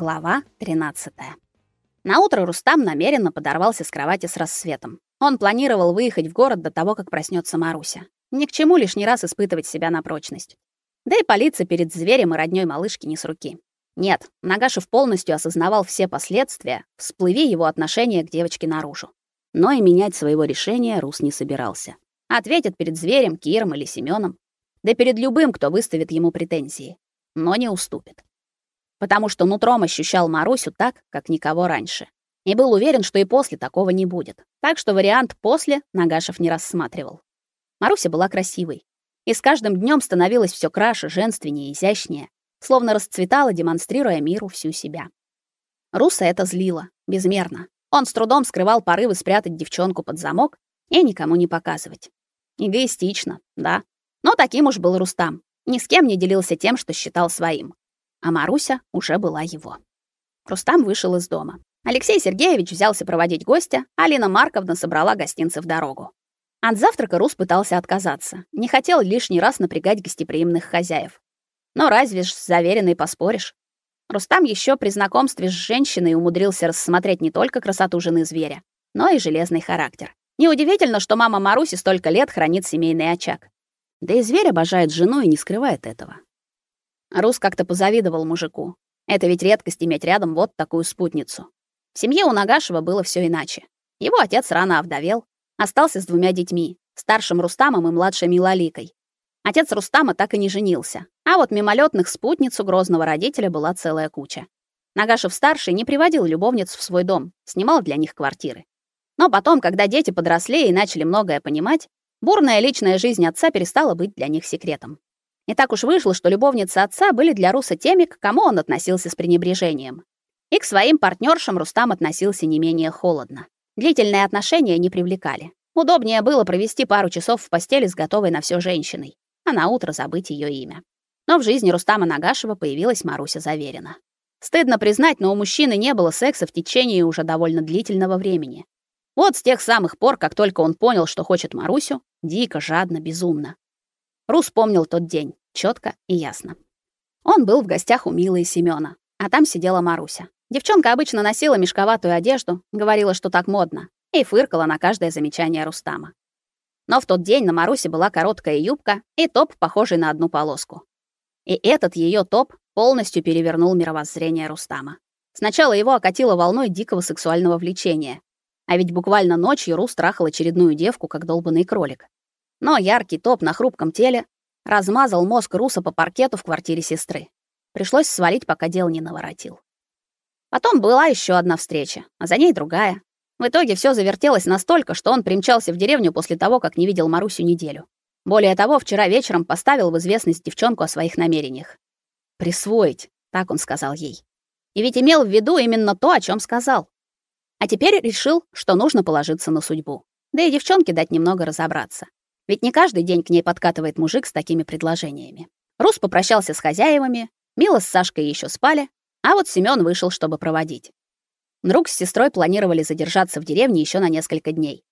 Глава 13. На утро Рустам намеренно подорвался с кровати с рассветом. Он планировал выехать в город до того, как проснется Маруся. Ни к чему лишний раз испытывать себя на прочность. Да и палиться перед зверем и роднёй малышки не с руки. Нет, Нагашев полностью осознавал все последствия, всплыви его отношение к девочке наружу. Но и менять своего решения Рус не собирался. Ответит перед зверем, Киром или Семеном, да перед любым, кто выставит ему претензии, но не уступит потому что нутром ощущал Марусю так, как никого раньше. И был уверен, что и после такого не будет. Так что вариант после Нагашев не рассматривал. Маруся была красивой, и с каждым днем становилась все краше, женственнее, изящнее, словно расцветала, демонстрируя миру всю себя. Руса это злило безмерно. Он с трудом скрывал порывы спрятать девчонку под замок и никому не показывать. Эгоистично, да. Но таким уж был Рустам. Ни с кем не делился тем, что считал своим а Маруся уже была его. Рустам вышел из дома. Алексей Сергеевич взялся проводить гостя, Алина Марковна собрала гостинцы в дорогу. От завтрака Рус пытался отказаться. Не хотел лишний раз напрягать гостеприимных хозяев. Но разве ж с заверенной поспоришь? Рустам еще при знакомстве с женщиной умудрился рассмотреть не только красоту жены зверя, но и железный характер. Неудивительно, что мама Маруси столько лет хранит семейный очаг. Да и зверь обожает жену и не скрывает этого. Рус как-то позавидовал мужику. Это ведь редкость иметь рядом вот такую спутницу. В семье у Нагашева было все иначе. Его отец рано овдовел, остался с двумя детьми, старшим Рустамом и младшей Милаликой. Отец Рустама так и не женился, а вот мимолетных спутниц у грозного родителя была целая куча. Нагашев-старший не приводил любовниц в свой дом, снимал для них квартиры. Но потом, когда дети подросли и начали многое понимать, бурная личная жизнь отца перестала быть для них секретом. И так уж вышло, что любовницы отца были для Руса теми, к кому он относился с пренебрежением. И к своим партнершам Рустам относился не менее холодно. Длительные отношения не привлекали. Удобнее было провести пару часов в постели с готовой на все женщиной, а на утро забыть ее имя. Но в жизни Рустама Нагашева появилась Маруся Заверина. Стыдно признать, но у мужчины не было секса в течение уже довольно длительного времени. Вот с тех самых пор, как только он понял, что хочет Марусю, дико, жадно, безумно. Рус помнил тот день четко и ясно. Он был в гостях у Милы и Семёна, а там сидела Маруся. Девчонка обычно носила мешковатую одежду, говорила, что так модно, и фыркала на каждое замечание Рустама. Но в тот день на Марусе была короткая юбка и топ, похожий на одну полоску. И этот ее топ полностью перевернул мировоззрение Рустама. Сначала его окатило волной дикого сексуального влечения, а ведь буквально ночью Рус трахал очередную девку, как долбанный кролик. Но яркий топ на хрупком теле размазал мозг Руса по паркету в квартире сестры. Пришлось свалить, пока дел не наворотил. Потом была еще одна встреча, а за ней другая. В итоге все завертелось настолько, что он примчался в деревню после того, как не видел Марусю неделю. Более того, вчера вечером поставил в известность девчонку о своих намерениях. «Присвоить», — так он сказал ей. И ведь имел в виду именно то, о чем сказал. А теперь решил, что нужно положиться на судьбу. Да и девчонке дать немного разобраться. Ведь не каждый день к ней подкатывает мужик с такими предложениями. Рус попрощался с хозяевами, Мила с Сашкой еще спали, а вот Семён вышел, чтобы проводить. Друг с сестрой планировали задержаться в деревне еще на несколько дней.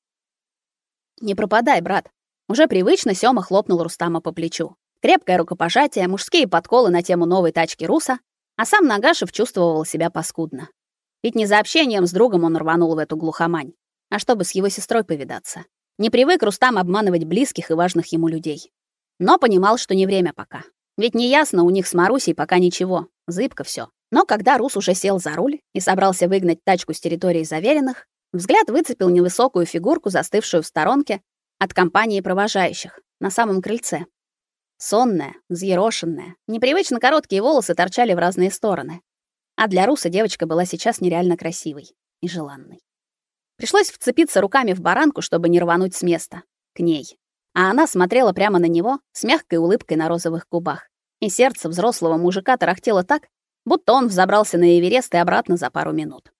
Не пропадай, брат. Уже привычно Сёма хлопнул Рустама по плечу. Крепкое рукопожатие, мужские подколы на тему новой тачки Руса, а сам Нагашев чувствовал себя паскудно. Ведь не за общением с другом он рванул в эту глухомань, а чтобы с его сестрой повидаться. Не привык Рустам обманывать близких и важных ему людей. Но понимал, что не время пока. Ведь неясно у них с Марусей пока ничего, зыбко все. Но когда Рус уже сел за руль и собрался выгнать тачку с территории заверенных, взгляд выцепил невысокую фигурку, застывшую в сторонке от компании провожающих, на самом крыльце. Сонная, взъерошенная, непривычно короткие волосы торчали в разные стороны. А для Руса девочка была сейчас нереально красивой и желанной. Пришлось вцепиться руками в баранку, чтобы не рвануть с места. К ней. А она смотрела прямо на него с мягкой улыбкой на розовых губах. И сердце взрослого мужика тарахтело так, будто он взобрался на Эверест и обратно за пару минут.